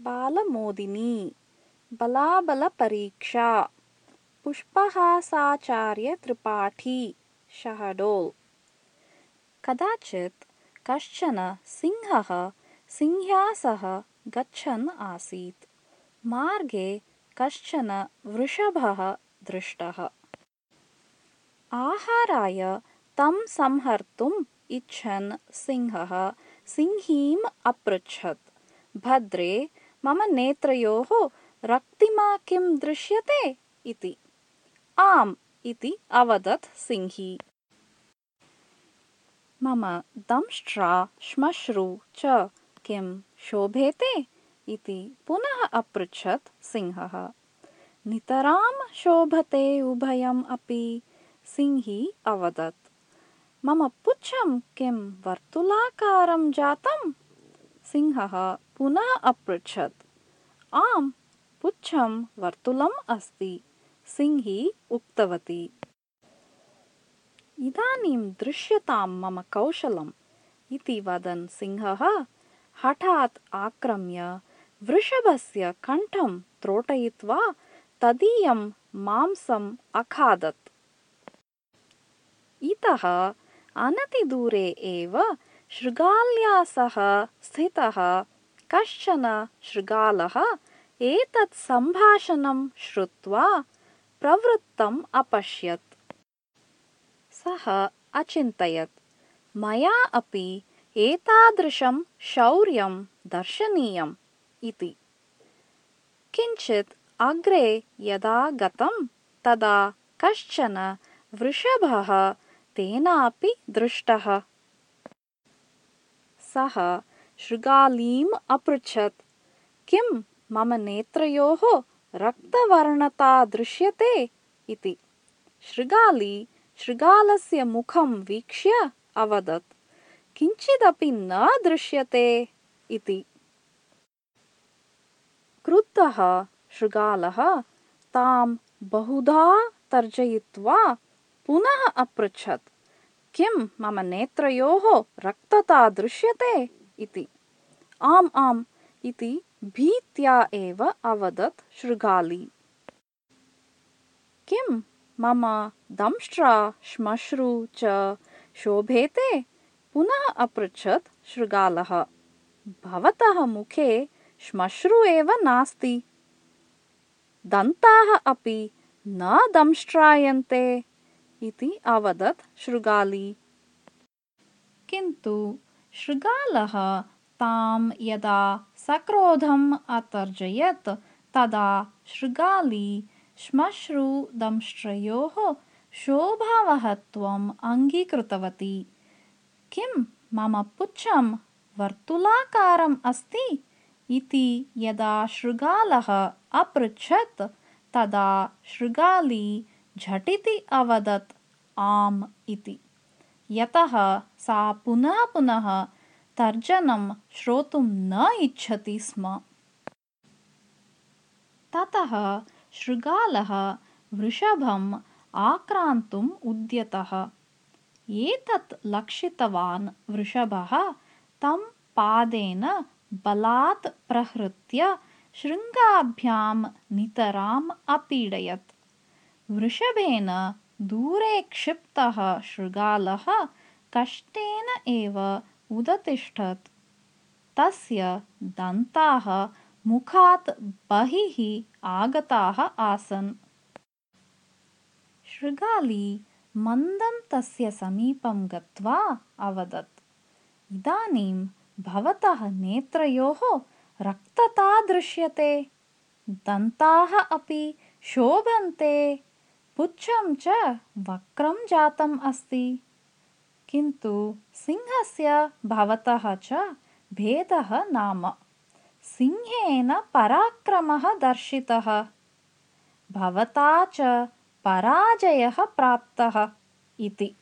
बालमोदिनी। बलाबलपरीक्षा। पुष्पहासाचार्यत्रिपाठी शहडोल् कदाचित् कश्चन सिंहः सिंह्या सह गच्छन् आसीत्। मार्गे कश्चन वृषभः दृष्टः। आहाराय तं संहर्तुम् इच्छन् सिंहः। सिंहीम् अपृच्छत्। भद्रे मम नेत्रयोः रक्तिमा किं दृश्यते इति। आम् इति अवदत् सिंही। मम दंष्ट्रा श्मश्रु च किं शोभेते इति पुनः अपृच्छत् सिंहः। नितरां शोभते उभयम् अपि सिंही अवदत्। मम पुच्छं किं वर्तुलाकारं जातम् सिंहः पुनः अपृच्छत्। आम् पुच्छं वर्तुलम् अस्ति सिंही उक्तवती। इदानीं दृश्यतां मम कौशलम् इति वदन् सिंहः हठात् आक्रम्य वृषभस्य कण्ठं त्रोटयित्वा तदीयं मांसम् अखादत्। इतः अनतिदूरे एव शृगाल्या सह स्थितः। कश्चन शृगालः एतत् सम्भाषणं श्रुत्वा प्रवृत्तम् अपश्यत्। सः अचिन्तयत् मया अपि एतादृशं शौर्यं दर्शनीयम् इति। किञ्चित् अग्रे यदा गतं तदा कश्चन वृषभः तेनापि दृष्टः सः शृगालीम् अपृच्छत्। किं मम नेत्रयोः रक्तवर्णता दृश्यते इति? शृगाली शृगालस्य मुखं वीक्ष्य अवदत्। किञ्चिदपि न दृश्यते इति। क्रुद्धः शृगालः तां बहुधा तर्जयित्वा पुनः अपृच्छत् किं मम नेत्रयोः रक्तता दृश्यते इति? आम् आम् इति भीत्या एव अवदत् शृगाली। किं मम दंष्ट्रा श्मश्रु च शोभेते? पुनः अपृच्छत् शृगालः। भवतः मुखे श्मश्रु एव नास्ति। दन्ताः अपि न दंष्ट्रायन्ते इति अवदत् शृगाली। किन्तु शृगालः तां यदा सक्रोधम् अतर्जयत् तदा शृगाली श्मश्रुदंष्ट्रयोः शोभावहत्वम् अङ्गीकृतवती। किं मम पुच्छं वर्तुलाकारम् अस्ति? इति यदा शृगालः अपृच्छत् तदा शृगाली झटिति अवदत् आम् इति। यतः सा पुनः पुनः तर्जनं श्रोतुं न इच्छति स्म। ततः शृगालः वृषभम् आक्रान्तुम् उद्यतः। एतत् लक्षितवान् वृषभः तं पादेन बलात् प्रहृत्य शृङ्गाभ्यां नितराम् अपीडयत् वृषभेन दूरे क्षिप्तः शृगालः कष्टेन एव उदतिष्ठत्। तस्य दन्ताः मुखात् बहिः आगताः आसन्। शृगाली मन्दं तस्य समीपं गत्वा अवदत्। इदानीं भवतः नेत्रयोः रक्तता दृश्यते। दन्ताः अपि शोभन्ते पुच्छं च वक्रं जातम् अस्ति। किन्तु सिंहस्य भवतः च भेदः नाम। सिंहेन पराक्रमः दर्शितः। भवता च पराजयः प्राप्तः इति